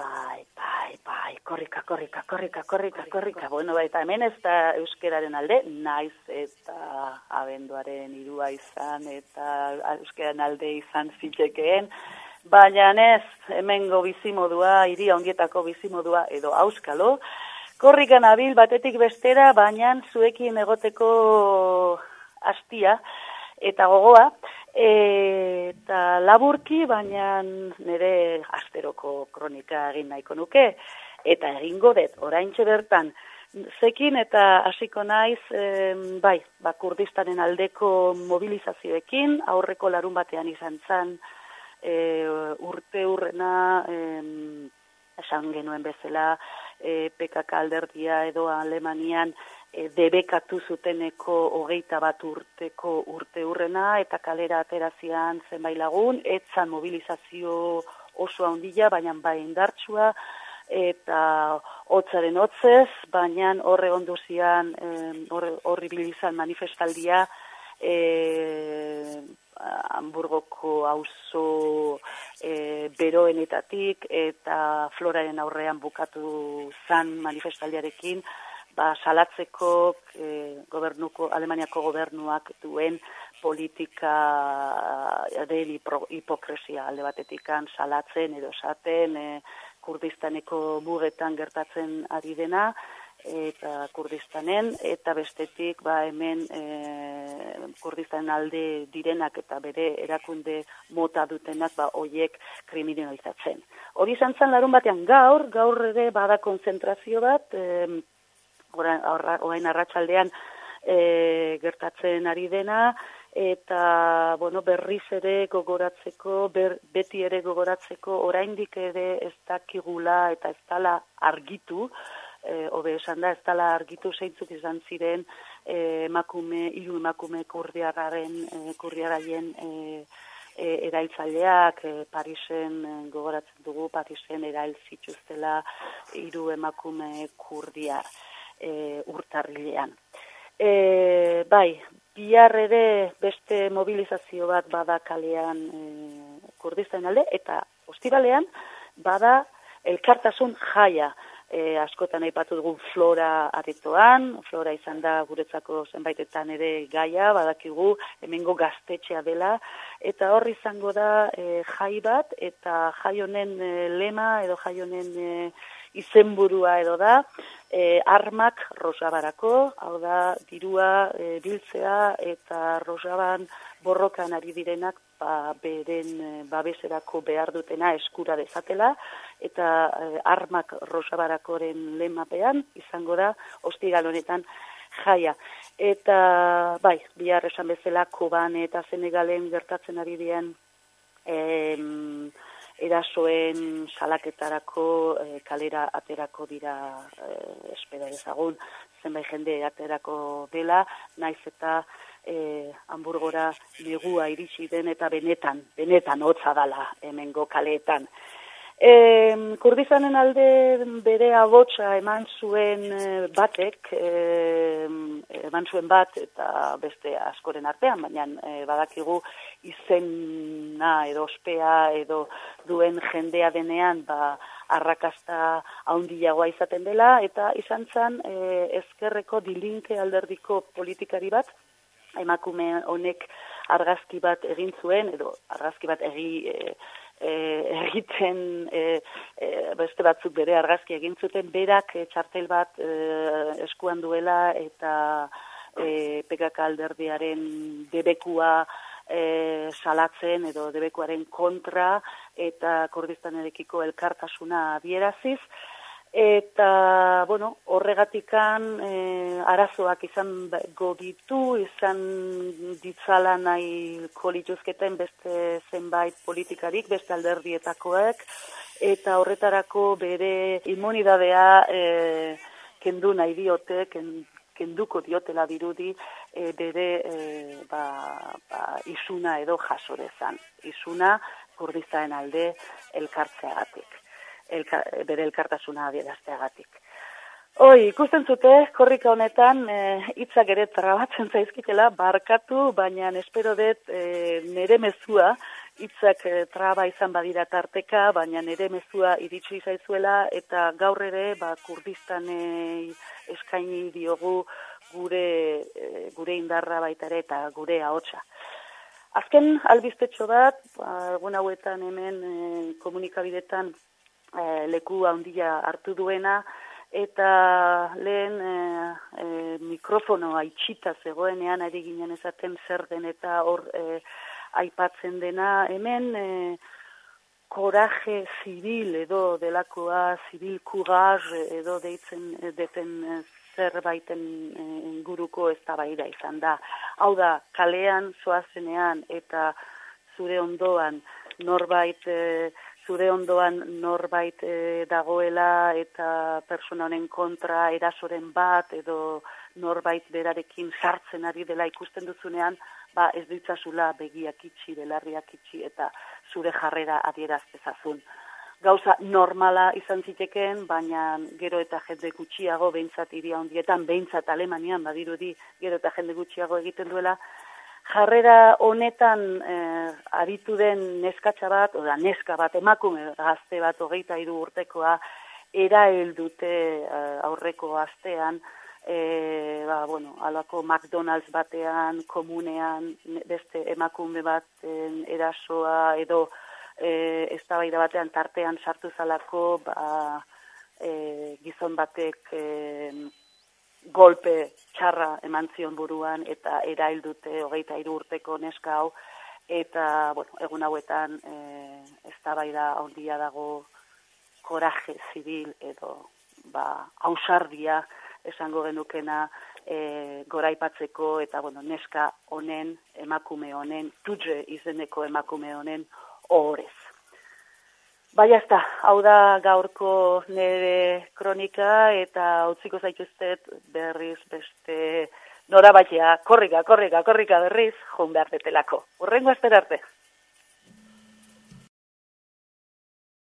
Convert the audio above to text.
Bai, bai, bai, korrika, korrika, korrika, korrika, korrika. Bueno, bai, eta hemen ez da euskeraren alde, naiz eta abenduaren irua izan, eta euskeraren alde izan zitekeen, baina ez, hemengo bizimodua, iria ondietako bizimodua, edo auskalo, korrikan abil batetik bestera, baina zuekin egoteko hastia eta gogoa, eta laburki, baina nire asteroko kronika egin nahiko nuke, eta egingo dut, orain bertan, zekin eta hasiko naiz, bai, ba, kurdistanen aldeko mobilizazioekin, aurreko larun batean izan zan, e, urte urrena, esan genuen bezala, e, PKK alderdia edo Alemanian, e, debekatu zuteneko hogeita bat urteko urte urrena eta kalera aterazian zenbait lagun, etzan mobilizazio oso handia, baina bai indartsua, eta hotzaren hotzez, baina horre onduzian, horri bilizan manifestaldia, e, Hamburgoko auzo e, beroenetatik eta floraren aurrean bukatu zan manifestaldiarekin, ba, salatzeko e, gobernuko, Alemaniako gobernuak duen politika adeli hipokresia alde batetikan salatzen edo esaten e, Kurdistaneko mugetan gertatzen ari dena eta Kurdistanen eta bestetik ba hemen e, Kurdistanen alde direnak eta bere erakunde mota dutenak ba hoiek kriminalizatzen. Hori izan zen larun batean gaur, gaur ere bada konzentrazio bat, e, orain arratsaldean e, gertatzen ari dena eta bueno, berriz ere gogoratzeko, ber, beti ere gogoratzeko oraindik ere ez dakigula eta ez dala argitu, e, obe esan da ez dala argitu zeintzuk izan ziren e, emakume, hiru emakume kurdiarraren, e, kurdiaraien e, e, erailtzaileak e, Parisen gogoratzen dugu Parisen erail zituztela hiru emakume kurdiar e, urtarrilean. E, bai, bihar ere beste mobilizazio bat bada kalean e, kurdistan alde, eta ostiralean bada elkartasun jaia. E, askotan aipatu dugun flora aretoan, flora izan da guretzako zenbaitetan ere gaia, badakigu hemengo gaztetxea dela, eta hor izango da e, jai bat, eta jai honen e, lema edo jai honen e, izenburua edo da, e, armak rosabarako, hau da, dirua e, biltzea eta rosaban borrokan ari direnak ba, beren e, babeserako behar dutena eskura dezatela, eta e, armak rosabarakoren lemapean izango da, ostigal honetan jaia. Eta, bai, bihar esan bezala, koban eta zenegalen gertatzen ari dian, em, erasoen salaketarako e, kalera aterako dira e, espera ezagun zenbait jende aterako dela naiz eta e, hamburgora negua iritsi den eta benetan benetan hotza dala hemengo kaleetan E, kurdizanen alde bere abotsa eman zuen eh, batek, e, eman zuen bat eta beste askoren artean, baina e, badakigu izena edo ospea edo duen jendea denean ba, arrakasta haundiagoa izaten dela, eta izan zen e, ezkerreko dilinke alderdiko politikari bat, emakume honek argazki bat egin zuen, edo argazki bat egi e, egiten e, e, beste batzuk bere argazki egin zuten berak e, txartel bat e, eskuan duela eta e, PKK alderdiaren debekua e, salatzen edo debekuaren kontra eta Kurdistanerekiko elkartasuna bieraziz eta bueno, horregatikan e, arazoak izan goditu, izan ditzala nahi kolituzketen beste zenbait politikarik, beste alderdietakoek, eta horretarako bere immunidadea e, kendu nahi diote, kenduko diotela dirudi, e, bere e, ba, ba, isuna edo jasorezan. Isuna kurdizaen alde elkartzeagatik elka, bere elkartasuna adierazteagatik. Oi, ikusten zute, korrika honetan, e, hitzak ere trabatzen zaizkitela, barkatu, baina espero dut e, nere mezua hitzak e, traba izan badira tarteka, baina nire mezua iritsi zaizuela eta gaur ere ba, kurdistanei eskaini diogu gure, e, gure indarra baita ere eta gure ahotsa. Azken albistetxo bat, ba, egun hauetan hemen e, komunikabidetan e, leku handia hartu duena, eta lehen e, e, mikrofonoa itxita zegoenean ari ginen ezaten zer den eta hor e, aipatzen dena hemen e, koraje zibil edo delakoa zibil kugar edo deitzen deten zerbaiten inguruko ez da izan da. Hau da, kalean zoazenean eta zure ondoan norbait e, zure ondoan norbait e, dagoela eta persona honen kontra erasoren bat edo norbait berarekin sartzen ari dela ikusten duzunean, ba ez ditzazula begiak itxi, belarriak itxi eta zure jarrera adieraztezazun. Gauza normala izan zitekeen, baina gero eta jende gutxiago, behintzat iria hondietan, behintzat Alemanian, badirudi gero eta jende gutxiago egiten duela, jarrera honetan eh, aritu den neskatxa bat, oda neska bat, emakume gazte bat, hogeita iru urtekoa, era dute eh, aurreko astean, e, ba, bueno, alako McDonald's batean, komunean, beste emakume baten erasoa edo e, ez batean tartean sartu zalako ba, e, gizon batek e, golpe txarra eman zion buruan eta erail dute hogeita iru urteko neska hau eta bueno, egun hauetan e, ez da ondia dago koraje zibil edo ba, hausardia esango genukena e, goraipatzeko eta bueno, neska honen, emakume honen, tutze izeneko emakume honen horrez. Baina ez da, hau da gaurko nire kronika eta utziko zaituztet berriz beste nora batea, korrika, korrika, korrika berriz, joan behar betelako. Urrengo esperarte.